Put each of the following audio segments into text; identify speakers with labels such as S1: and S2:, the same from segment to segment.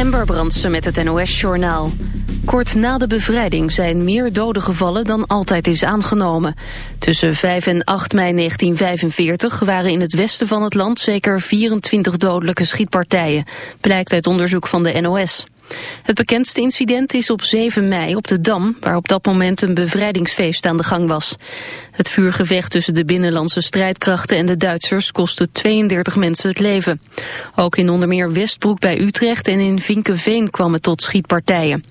S1: Ember Brandsen met het NOS-journaal. Kort na de bevrijding zijn meer doden gevallen dan altijd is aangenomen. Tussen 5 en 8 mei 1945 waren in het westen van het land zeker 24 dodelijke schietpartijen, blijkt uit onderzoek van de NOS. Het bekendste incident is op 7 mei op de Dam, waar op dat moment een bevrijdingsfeest aan de gang was. Het vuurgevecht tussen de binnenlandse strijdkrachten en de Duitsers kostte 32 mensen het leven. Ook in onder meer Westbroek bij Utrecht en in Vinkenveen kwam het tot schietpartijen.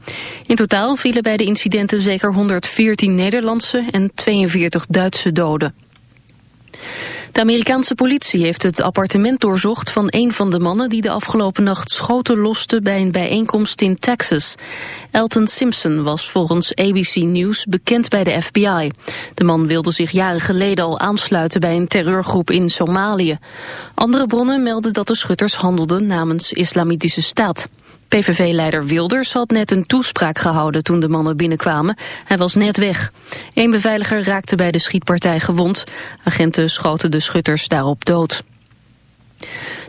S1: In totaal vielen bij de incidenten zeker 114 Nederlandse en 42 Duitse doden. De Amerikaanse politie heeft het appartement doorzocht van een van de mannen die de afgelopen nacht schoten loste bij een bijeenkomst in Texas. Elton Simpson was volgens ABC News bekend bij de FBI. De man wilde zich jaren geleden al aansluiten bij een terreurgroep in Somalië. Andere bronnen melden dat de schutters handelden namens Islamitische Staat. PVV-leider Wilders had net een toespraak gehouden toen de mannen binnenkwamen. Hij was net weg. Een beveiliger raakte bij de schietpartij gewond. Agenten schoten de schutters daarop dood.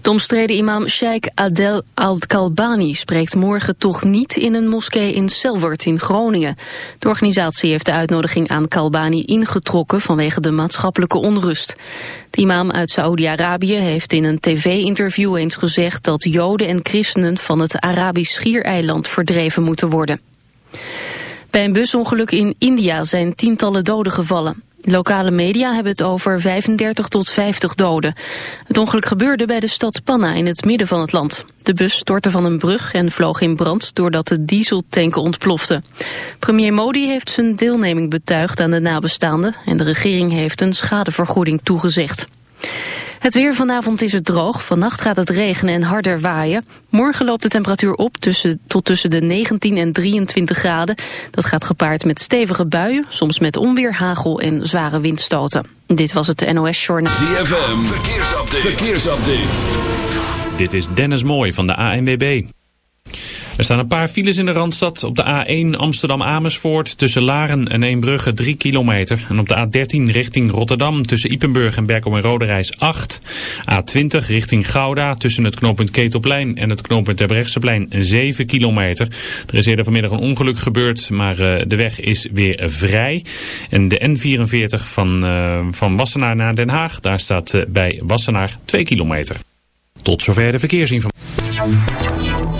S1: De omstreden imam Sheikh Adel Al-Kalbani spreekt morgen toch niet in een moskee in Selwert in Groningen. De organisatie heeft de uitnodiging aan Kalbani ingetrokken vanwege de maatschappelijke onrust. De imam uit Saoedi-Arabië heeft in een tv-interview eens gezegd dat joden en christenen van het Arabisch schiereiland verdreven moeten worden. Bij een busongeluk in India zijn tientallen doden gevallen. Lokale media hebben het over 35 tot 50 doden. Het ongeluk gebeurde bij de stad Panna in het midden van het land. De bus stortte van een brug en vloog in brand doordat de dieseltank ontplofte. Premier Modi heeft zijn deelneming betuigd aan de nabestaanden... en de regering heeft een schadevergoeding toegezegd. Het weer vanavond is het droog. Vannacht gaat het regenen en harder waaien. Morgen loopt de temperatuur op tussen, tot tussen de 19 en 23 graden. Dat gaat gepaard met stevige buien, soms met onweer, hagel en zware windstoten. Dit was het NOS Journal.
S2: ZFM, verkeersupdate. verkeersupdate.
S3: Dit is Dennis Mooij van de ANWB. Er staan een paar files in de Randstad. Op de A1 Amsterdam-Amersfoort tussen Laren en Eembrugge 3 kilometer. En op de A13 richting Rotterdam tussen Ipenburg en Berkel en Roderijs 8. A20 richting Gouda tussen het knooppunt Ketelplein en het knooppunt Terbrechtseplein 7 kilometer. Er is eerder vanmiddag een ongeluk gebeurd, maar uh, de weg is weer vrij. En de N44 van, uh, van Wassenaar naar Den Haag, daar staat uh, bij Wassenaar 2 kilometer. Tot zover de verkeersinformatie.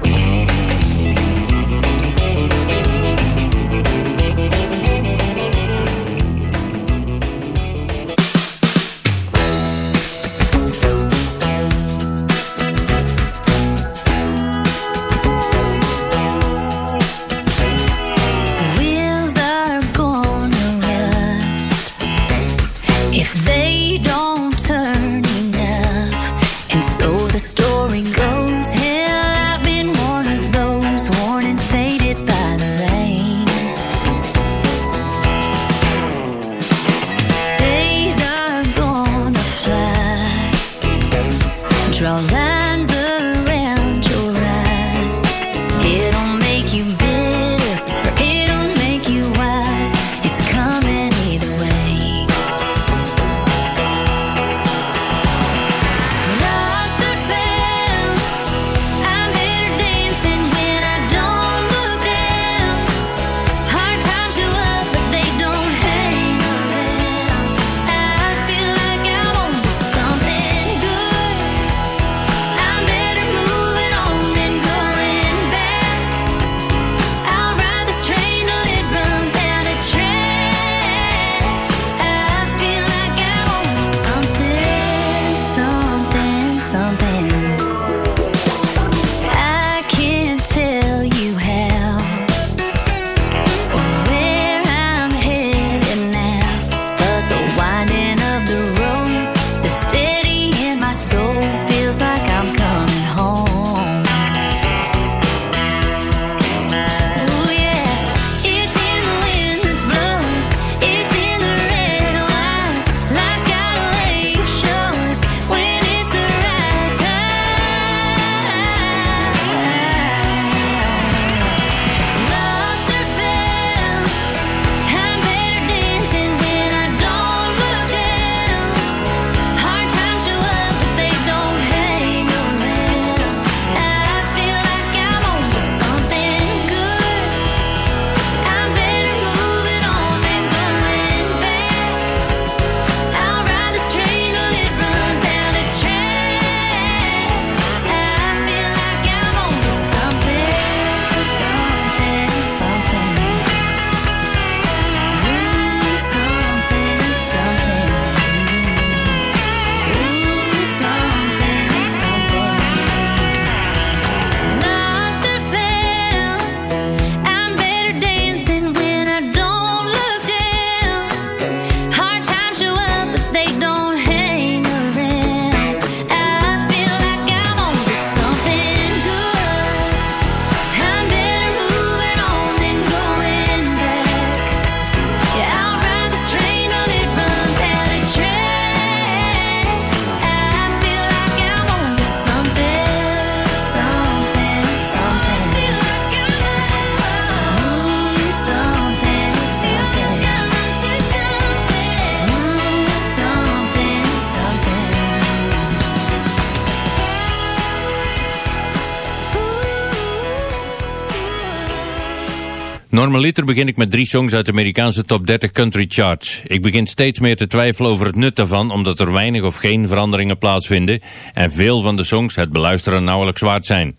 S4: Normaliter begin ik met drie songs uit de Amerikaanse top 30 country charts. Ik begin steeds meer te twijfelen over het nut daarvan, omdat er weinig of geen veranderingen plaatsvinden en veel van de songs het beluisteren nauwelijks waard zijn.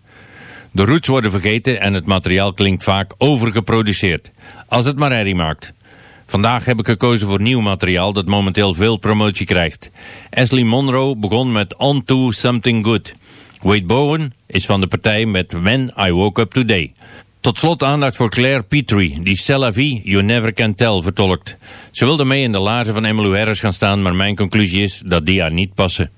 S4: De roots worden vergeten en het materiaal klinkt vaak overgeproduceerd, als het maar herrie maakt. Vandaag heb ik gekozen voor nieuw materiaal dat momenteel veel promotie krijgt. Ashley Monroe begon met On To Something Good. Wade Bowen is van de partij met When I Woke Up Today. Tot slot aandacht voor Claire Petrie, die Stella V, You Never Can Tell vertolkt. Ze wilde mee in de laarzen van Emmylou Harris gaan staan, maar mijn conclusie is dat die haar niet passen.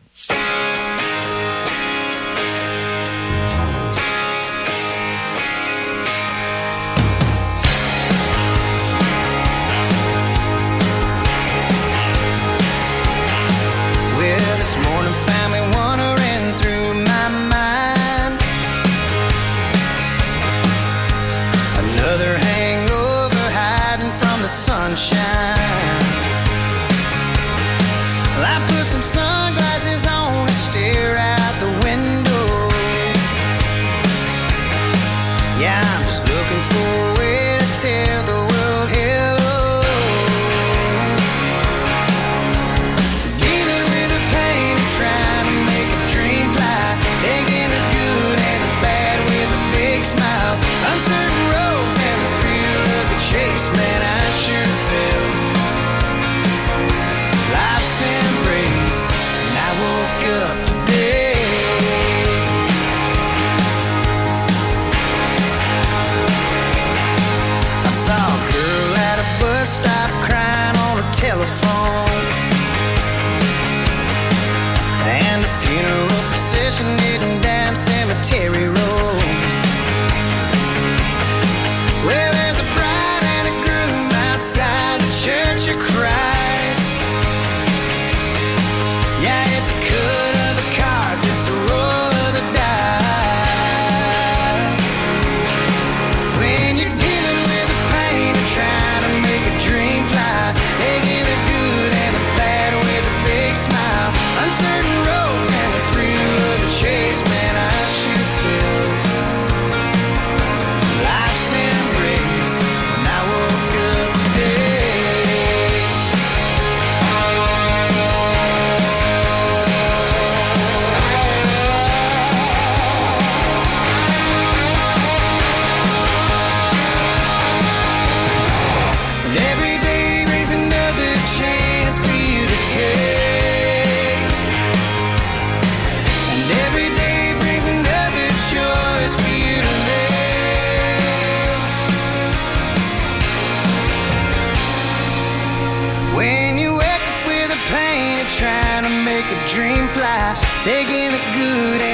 S5: dream fly, taking the good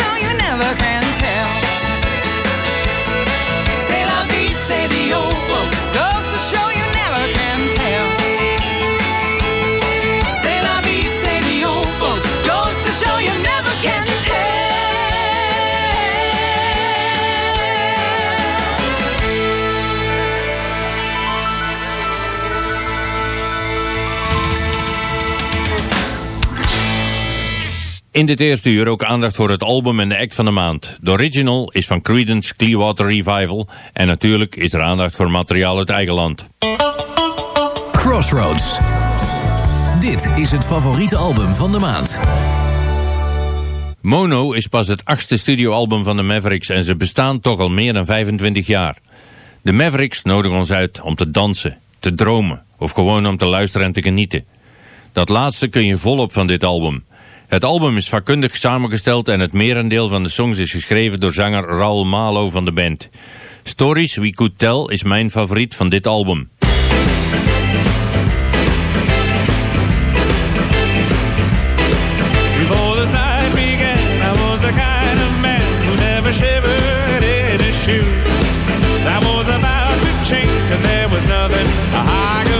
S6: show you
S7: In dit eerste uur ook aandacht voor het album en de act van de maand. De original is van Creedence Clearwater Revival. En natuurlijk is er aandacht voor materiaal uit eigen land.
S8: Crossroads. Dit is het favoriete album van de maand.
S7: Mono is pas het achtste studioalbum van de Mavericks en ze bestaan toch al meer dan 25 jaar. De Mavericks nodigen ons uit om te dansen, te dromen of gewoon om te luisteren en te genieten. Dat laatste kun je volop van dit album. Het album is vakkundig samengesteld en het merendeel van de songs is geschreven door zanger Raul Malo van de band. Stories We Could Tell is mijn favoriet van dit album.
S9: I. I I.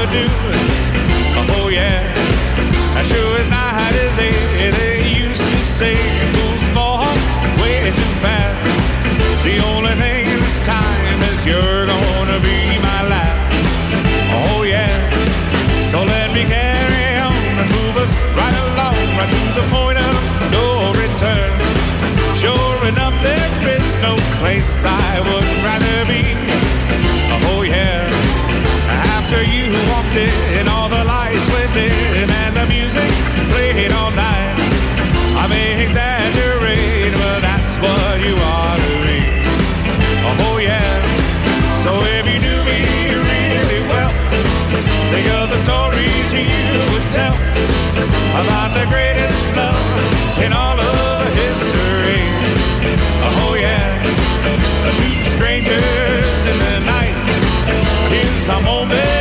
S9: Oh yeah, as sure as night is day, say fools fall way too fast. The only thing this time is you're gonna be my last. Oh yeah, so let me carry on and move us right along, right to the point of no return. Sure enough, there is no place I would rather be. Oh yeah, after you walked in, all the lights went dim and the music played all night. I may exaggerate, but that's what you are to me. Oh yeah, so if you knew me really well. Think of the stories you would tell about the greatest love in all of history. Oh yeah, two strangers in the night. Here's a moment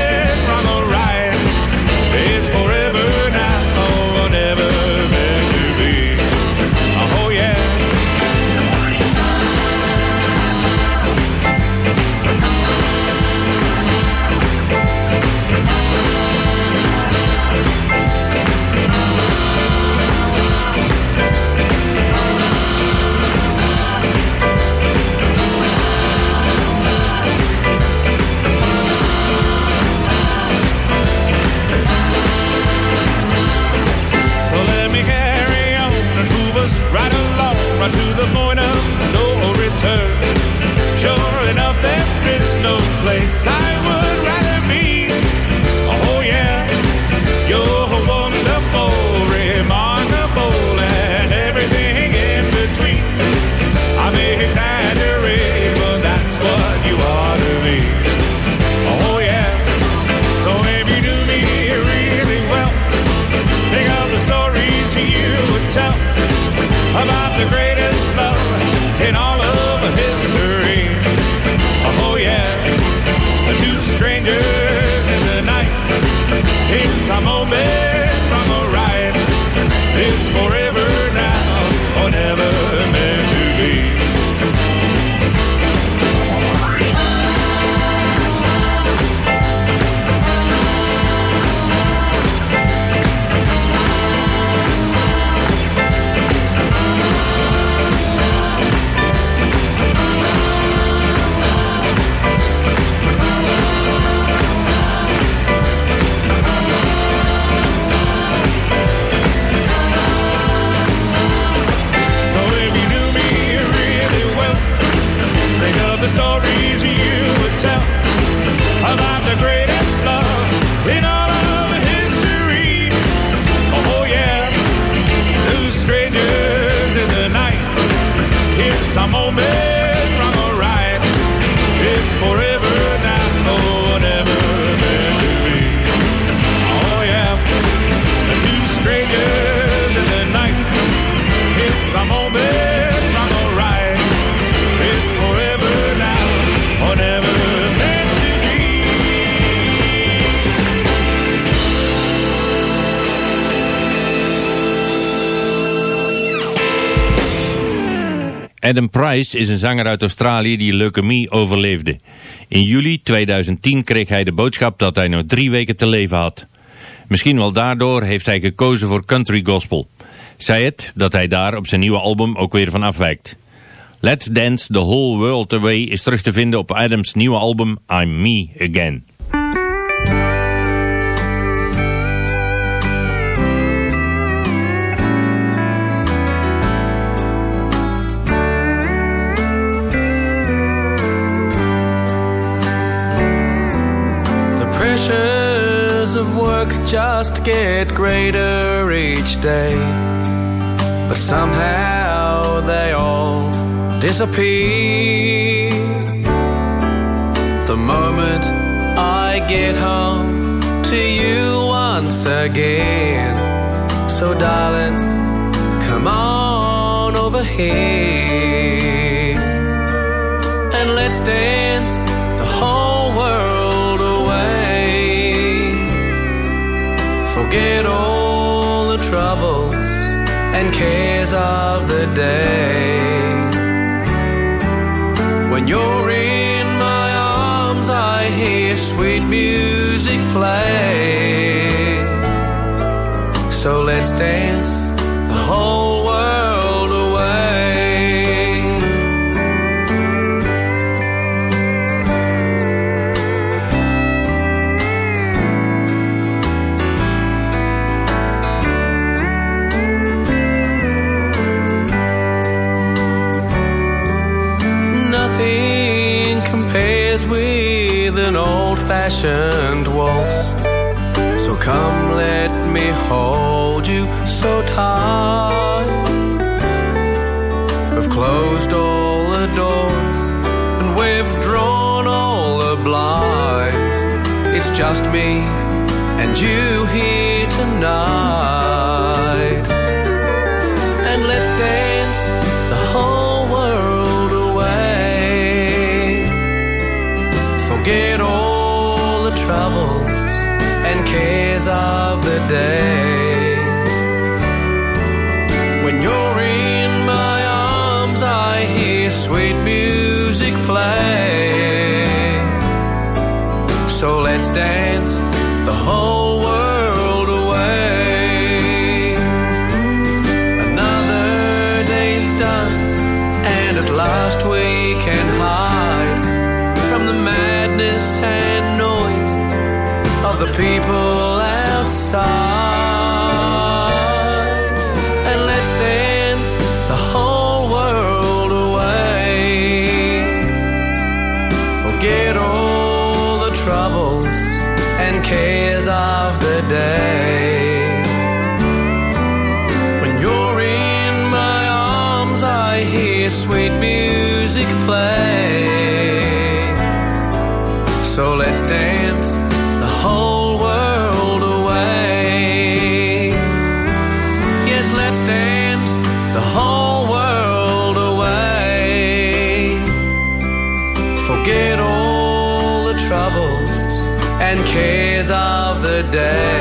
S9: to the point of no return. Sure enough, there is no place I would rather be. Oh yeah, you're wonderful, remarkable, and everything in between. I may exaggerate, but that's what you are to me. Oh yeah, so if you knew me really well. Think of the stories you would tell about the greatest
S7: Is een zanger uit Australië die leukemie overleefde. In juli 2010 kreeg hij de boodschap dat hij nog drie weken te leven had. Misschien wel daardoor heeft hij gekozen voor country gospel. Zij het dat hij daar op zijn nieuwe album ook weer van afwijkt. Let's Dance the Whole World Away is terug te vinden op Adams nieuwe album I'm Me Again.
S4: Work just get greater each day. But somehow they all disappear. The moment I get home to you once again. So, darling, come on over here and let's dance Forget all the troubles and cares of the day. When you're in my arms, I hear sweet music play. So let's dance fashioned waltz. So come, let me hold you so tight. We've closed all the doors and we've drawn all the blinds. It's just me and you here tonight. Sweet music play. So let's dance the whole world away. Another day's done, and at last we can hide from the madness and noise of the people outside. Day.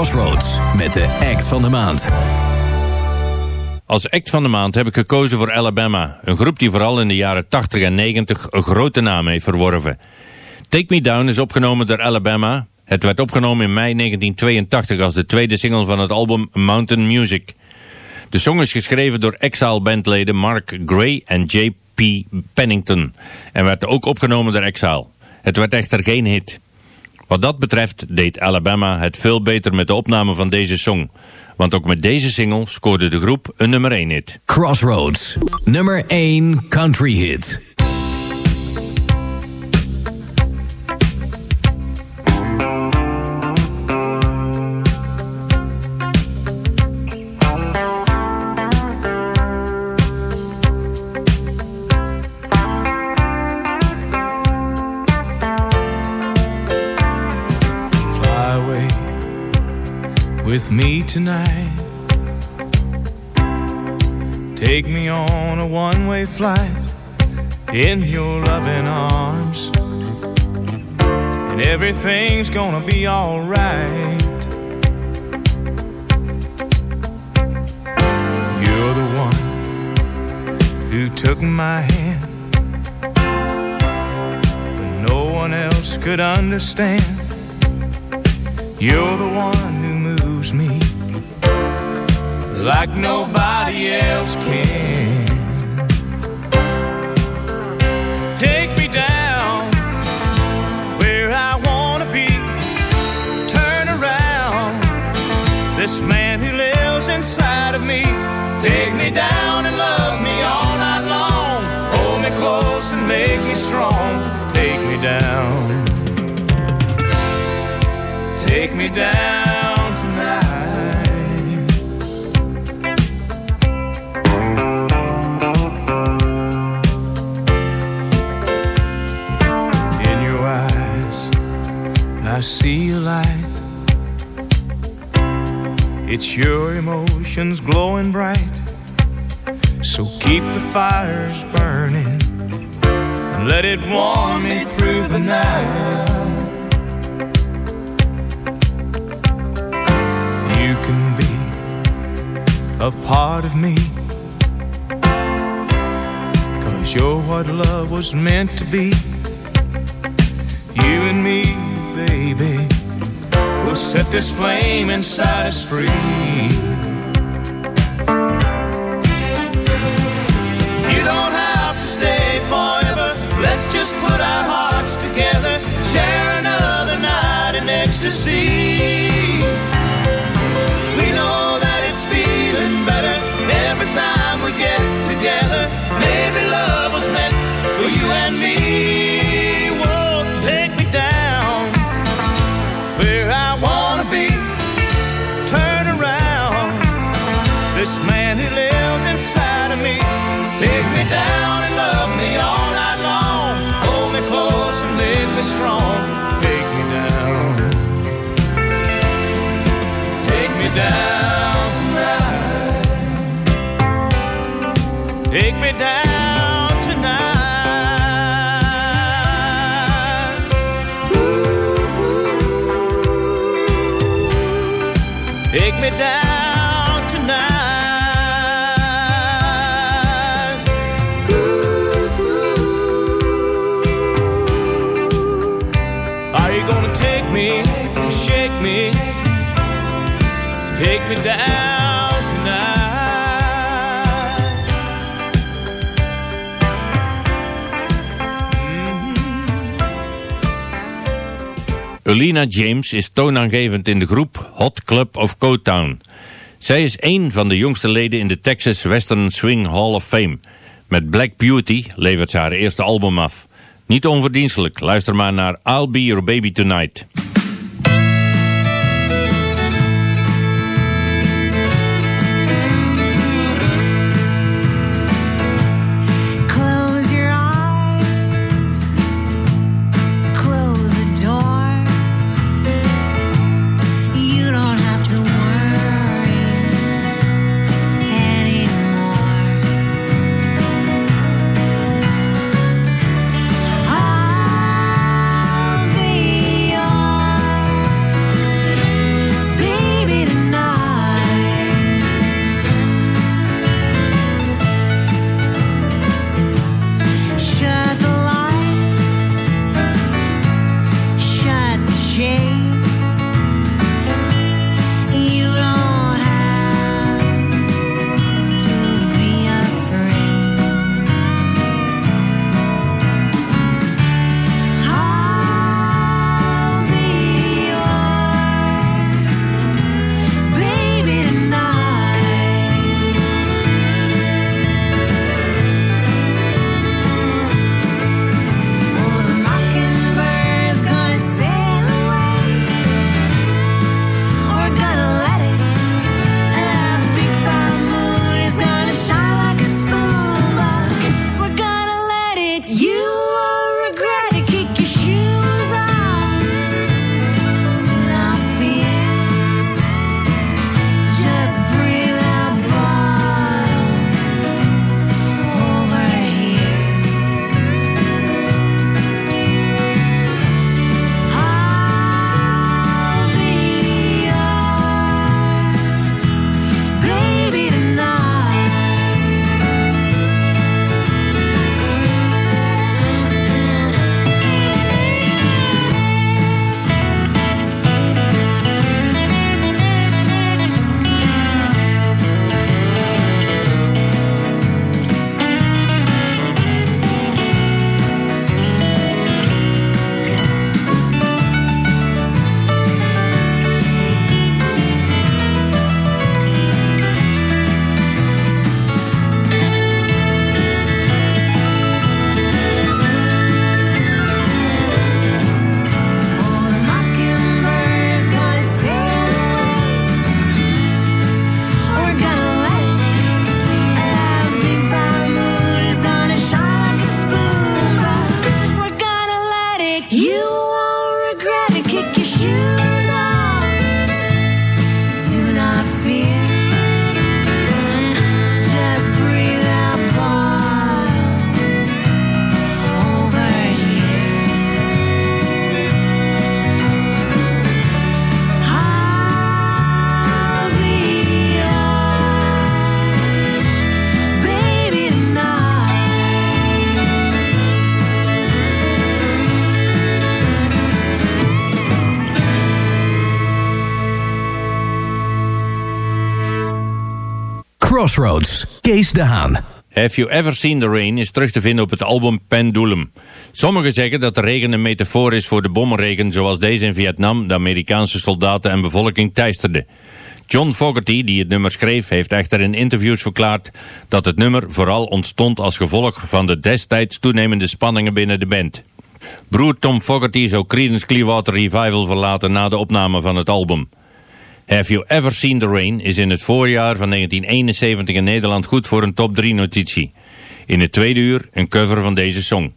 S8: Crossroads met de act van de maand.
S7: Als act van de maand heb ik gekozen voor Alabama. Een groep die vooral in de jaren 80 en 90 een grote naam heeft verworven. Take Me Down is opgenomen door Alabama. Het werd opgenomen in mei 1982 als de tweede single van het album Mountain Music. De song is geschreven door Exile-bandleden Mark Gray en J.P. Pennington en werd ook opgenomen door Exile. Het werd echter geen hit. Wat dat betreft deed Alabama het veel beter met de opname van deze song. Want ook met deze single scoorde de groep een nummer 1 hit.
S5: Crossroads, nummer 1 country hit.
S9: With me tonight. Take me on a one way flight in your loving arms. And everything's gonna be alright. You're the one who took my hand when no one else could understand. You're the one moves me like nobody else can. Take me down where I wanna be. Turn around this man who lives inside of me. Take me down and love me all night long. Hold me close and make me strong. Take me down. Take me down I see a light. It's your emotions glowing bright. So keep the fires burning and let it warm me through the night. You can be a part of me. Cause you're what love was meant to be. You and me, set this flame inside us free. You don't have to stay forever. Let's just put our hearts together. Share another night in ecstasy. We know that it's feeling better every time we get together. Maybe love was meant for you and me. Shake me? Take me down tonight.
S7: Ulina James is toonaangevend in de groep Hot Club of Cotown. Zij is één van de jongste leden in de Texas Western Swing Hall of Fame. Met Black Beauty levert ze haar eerste album af. Niet onverdienstelijk, luister maar naar
S10: I'll Be Your Baby Tonight.
S5: Crossroads, Kees de Haan.
S11: Have You Ever Seen the Rain is terug te vinden op het album Pendulum. Sommigen zeggen dat de regen een metafoor is voor de bommenregen zoals deze in Vietnam de Amerikaanse soldaten en bevolking teisterde. John Fogerty, die het nummer schreef, heeft echter in interviews verklaard dat het nummer vooral ontstond als gevolg van de destijds toenemende spanningen binnen de band. Broer Tom Fogerty zou Creedence Clearwater Revival verlaten na de opname van het album. Have You Ever Seen the Rain is in het voorjaar van 1971 in Nederland goed voor een top 3 notitie. In het tweede uur een cover van deze song.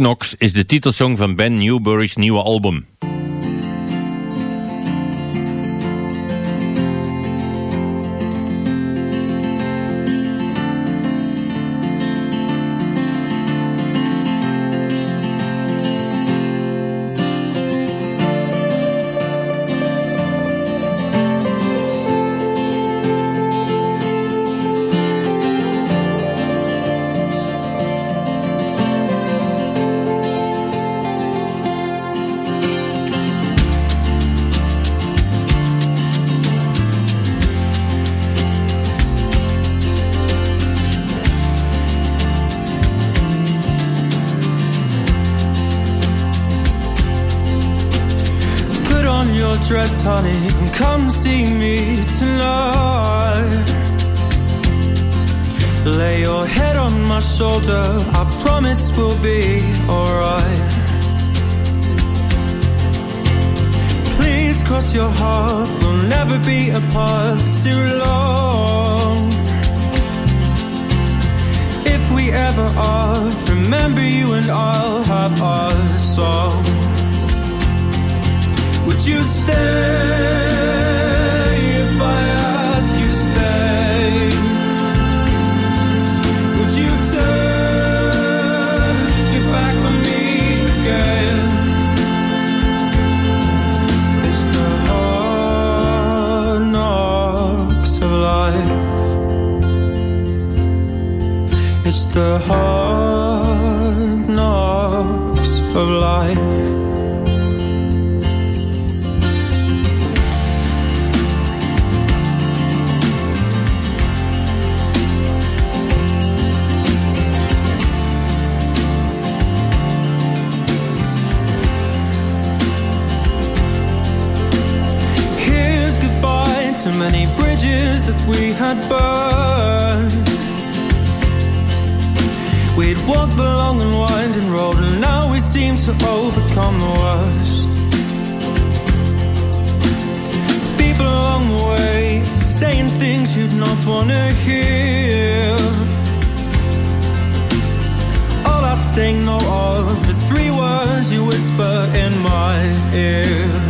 S11: Knocks is de titelsong van Ben Newbury's nieuwe album.
S12: us, honey, come see me tonight. Lay your head on my shoulder, I promise we'll be alright. Please cross your heart, we'll never be apart too long. If we ever are, remember you and I'll have our song the hard knocks of life. Goodbye to many bridges that we had burned. We'd walked the long and winding road, and now we seem to overcome the worst. People along the way saying things you'd not want to hear. All I'd say no of the three words you whisper in my ear.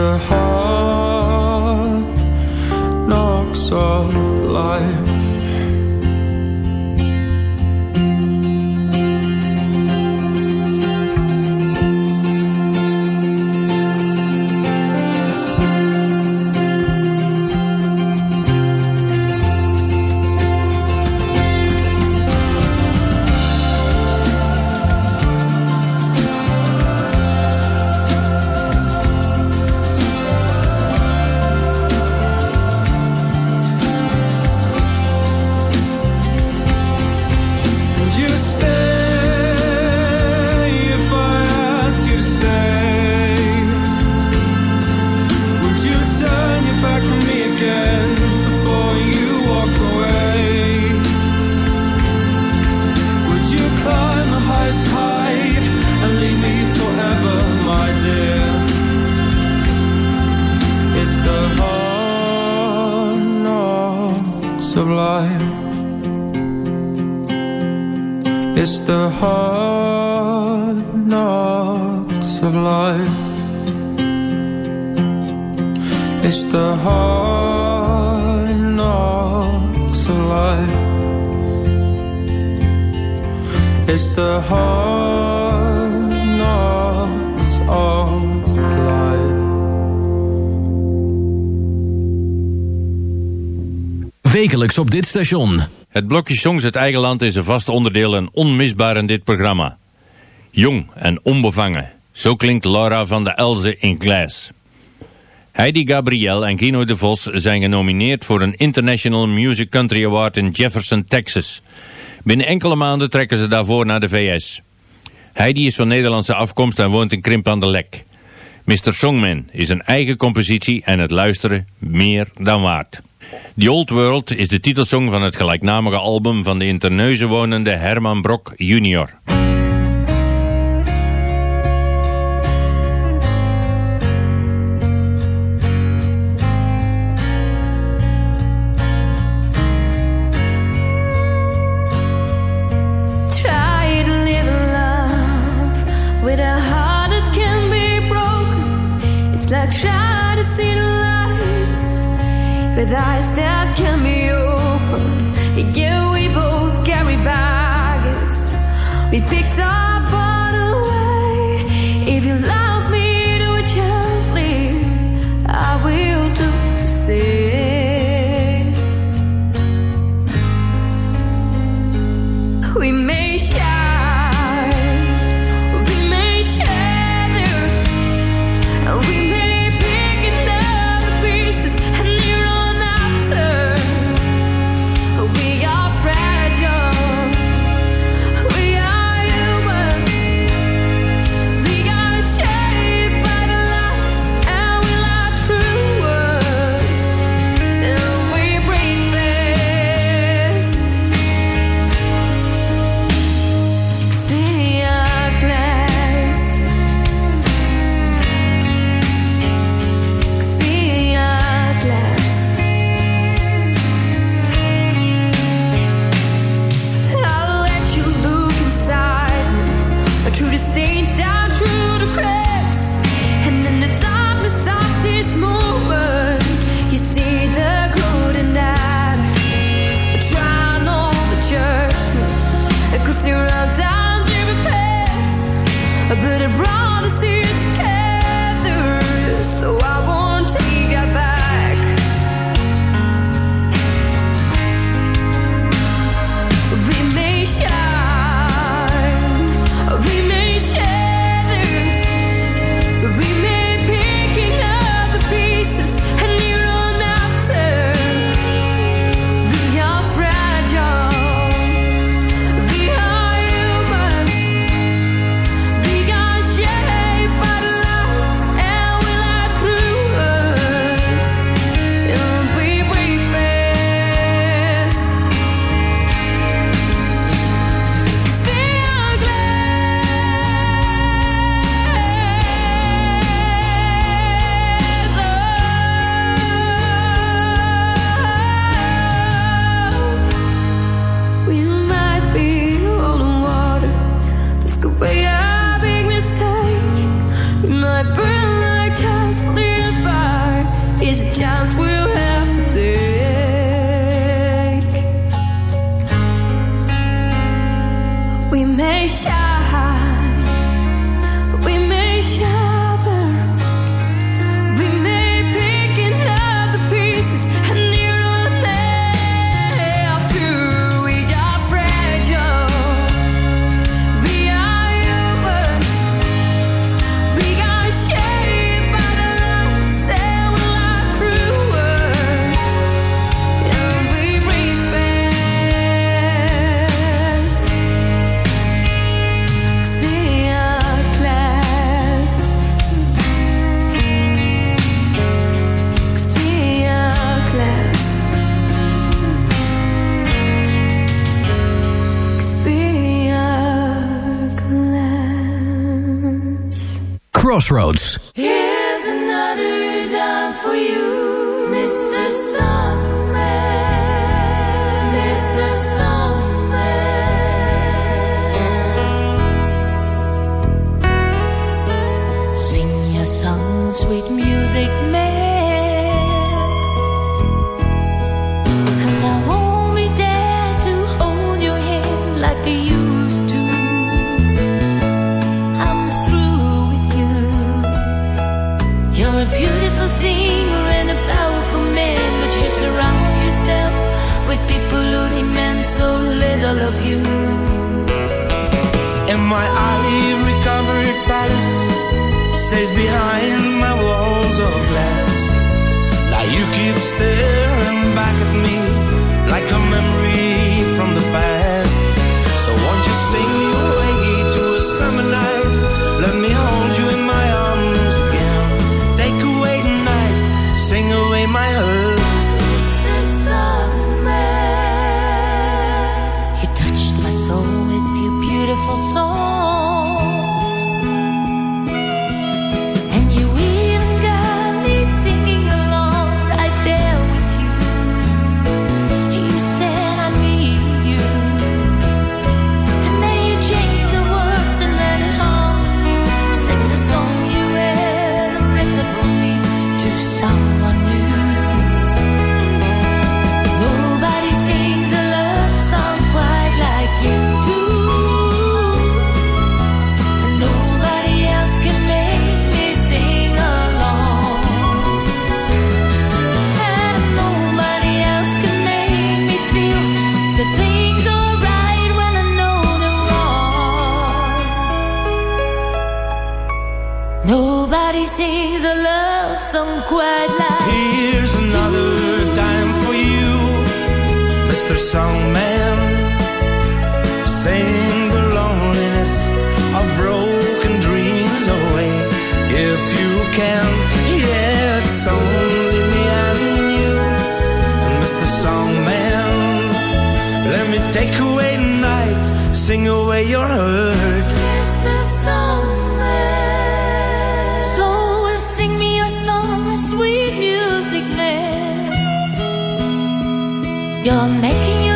S12: The hard knocks of life. Life. It's the hard knocks of life. It's the hard knocks of life. It's the hard
S8: Wekelijks op dit station.
S7: Het blokje Songs uit eigen land is een vast onderdeel en onmisbaar in dit programma. Jong en onbevangen. Zo klinkt Laura van de Elze in Glass. Heidi Gabriel en Gino de Vos zijn genomineerd voor een International Music Country Award in Jefferson, Texas. Binnen enkele maanden trekken ze daarvoor naar de VS. Heidi is van Nederlandse afkomst en woont in Krimp aan de Lek. Mr. Songman is een eigen compositie en het luisteren meer dan waard. The Old World is de titelsong van het gelijknamige album van de in Terneuzen wonende Herman Brok Jr.
S13: picked up
S5: Crossroads.
S14: behind my walls of glass. Now you keep staring back at me like a memory.
S15: song quite.
S14: Here's another dime for you, Mr. Songman.
S15: You're making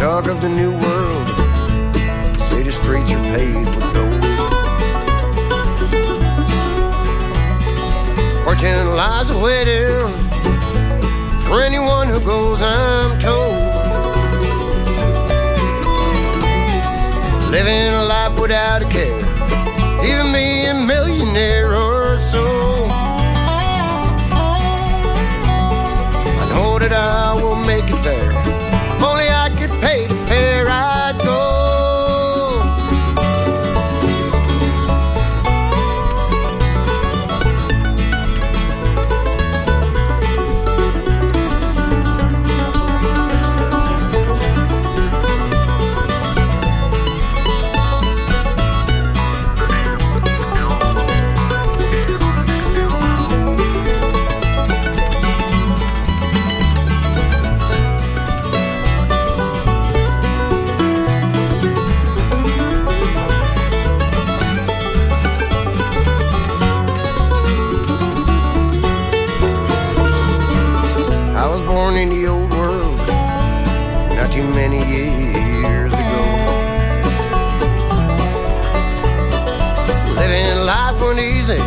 S16: talk of the new world. Say the streets are paved with gold. Fortune lies awaiting for anyone who goes, I'm told. Living a life without a care, even me a millionaire or so. I know that I born in the old world not too many years ago. Living life wasn't easy,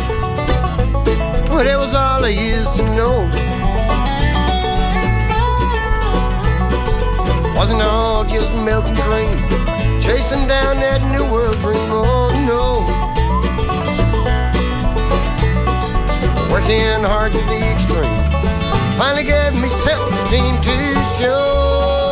S16: but it was all I used to know. Wasn't all just milk and cream, chasing down that new world dream. Oh no. Working hard to the extreme finally gave me self-esteem to show.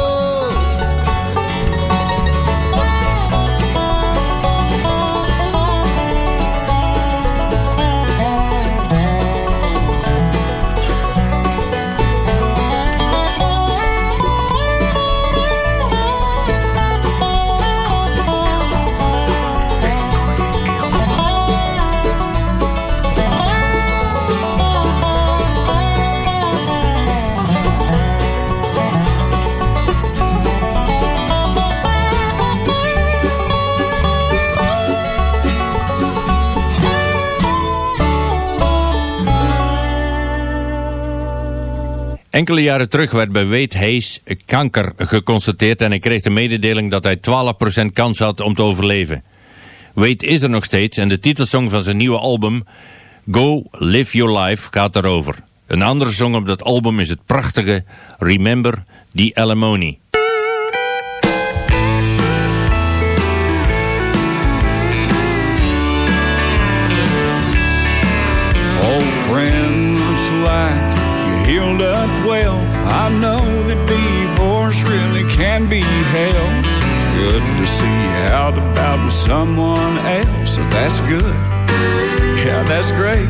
S7: Enkele jaren terug werd bij Wade Hayes kanker geconstateerd en hij kreeg de mededeling dat hij 12% kans had om te overleven. Wade is er nog steeds en de titelsong van zijn nieuwe album Go Live Your Life gaat daarover. Een andere song op dat album is het prachtige Remember the Alimony.
S17: I know that divorce really can be hell. Good to see you out about with someone else, so that's good. Yeah, that's great.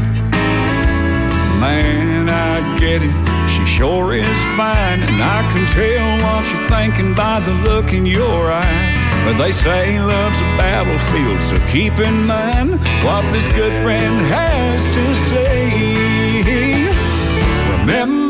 S17: Man, I get it. She
S12: sure is fine, and I can tell what you're thinking by the look in your eye. But they say love's a battlefield, so keep in mind what this good friend has to say. Remember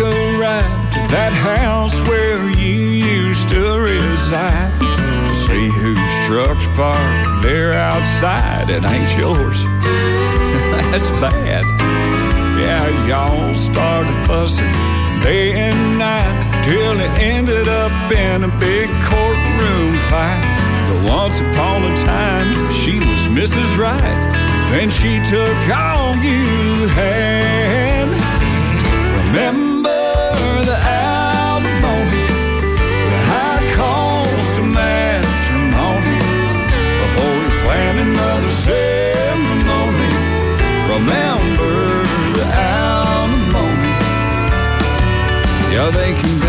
S12: take a ride to that house where you used to reside. See whose truck's parked there outside. It ain't yours. That's bad. Yeah, y'all started fussing day and night till it ended up in a big courtroom fight. But once upon a time, she was Mrs. Right. Then she took all you had. Remember remember the alimony. Yeah, they can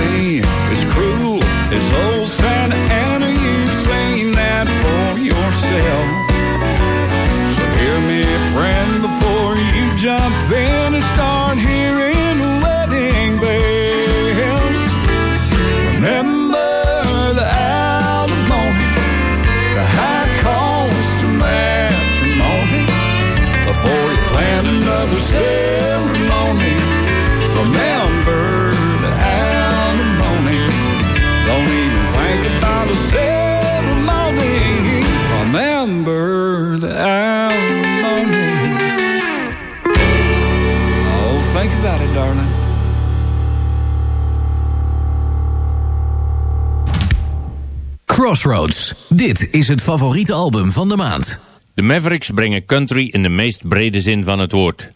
S5: Crossroads. Dit is het favoriete album van de maand.
S7: De Mavericks brengen country in de meest brede zin van het woord.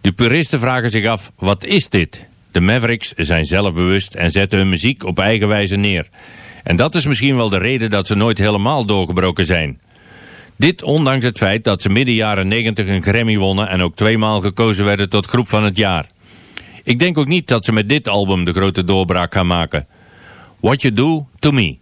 S7: De puristen vragen zich af, wat is dit? De Mavericks zijn zelfbewust en zetten hun muziek op eigen wijze neer. En dat is misschien wel de reden dat ze nooit helemaal doorgebroken zijn. Dit ondanks het feit dat ze midden jaren 90 een Grammy wonnen en ook tweemaal gekozen werden tot groep van het jaar. Ik denk ook niet dat ze met dit album de grote doorbraak gaan maken. What You Do To Me.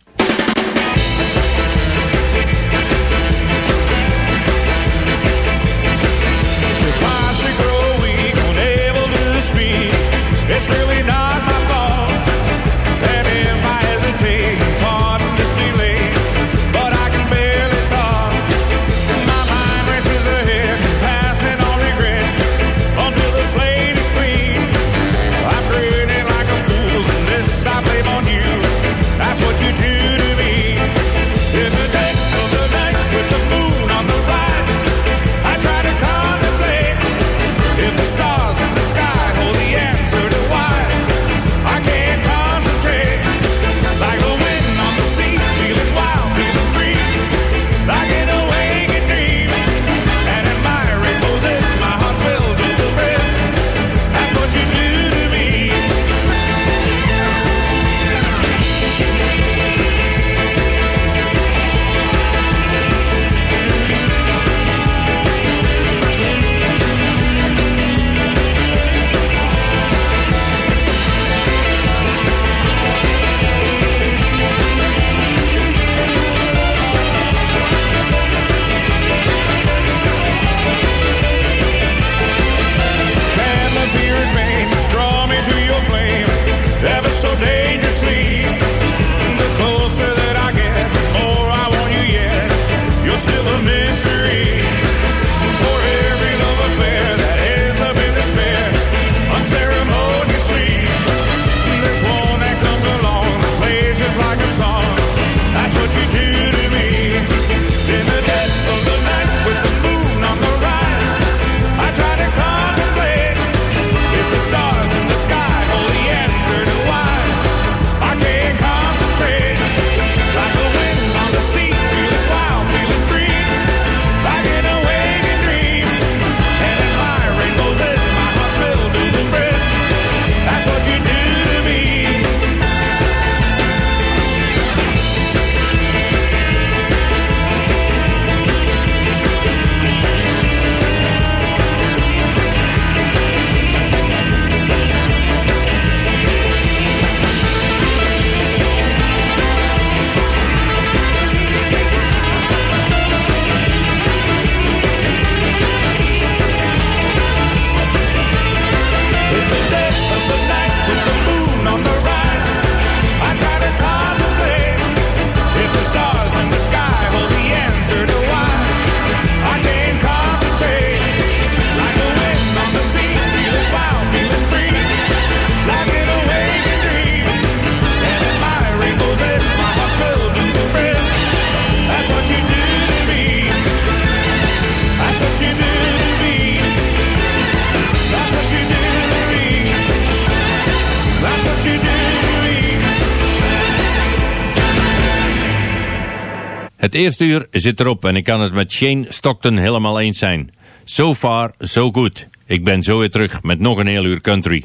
S4: Het eerste uur zit erop en ik kan het met Shane Stockton helemaal eens zijn. So far, so good. Ik ben zo weer terug met nog een heel uur country.